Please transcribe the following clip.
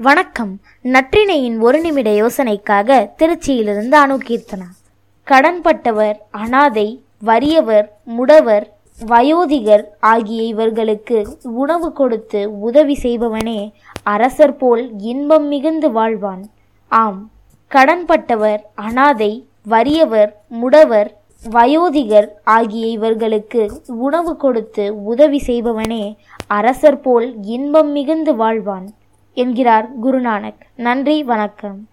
வணக்கம். நற்றினையின் ஒரு நிமிட யோசனைக்காக திருச்சியிலிருந்து அணுகீர்த்தனா கடன்பட்டவர் அனாதை வறியவர் முடவர் வயோதிகர் ஆகிய இவர்களுக்கு உணவு கொடுத்து உதவி செய்பவனே அரசர் போல் இன்பம் மிகுந்து வாழ்வான். ஆம். கடன்பட்டவர் அனாதை வறியவர் முடவர் வயோதிகர் ஆகிய இவர்களுக்கு உணவு கொடுத்து உதவி செய்பவனே அரசர் போல் இன்பம் மிகுந்து வாழ்வான். என்கிறார் குருநானக். நன்றி வணக்கம்.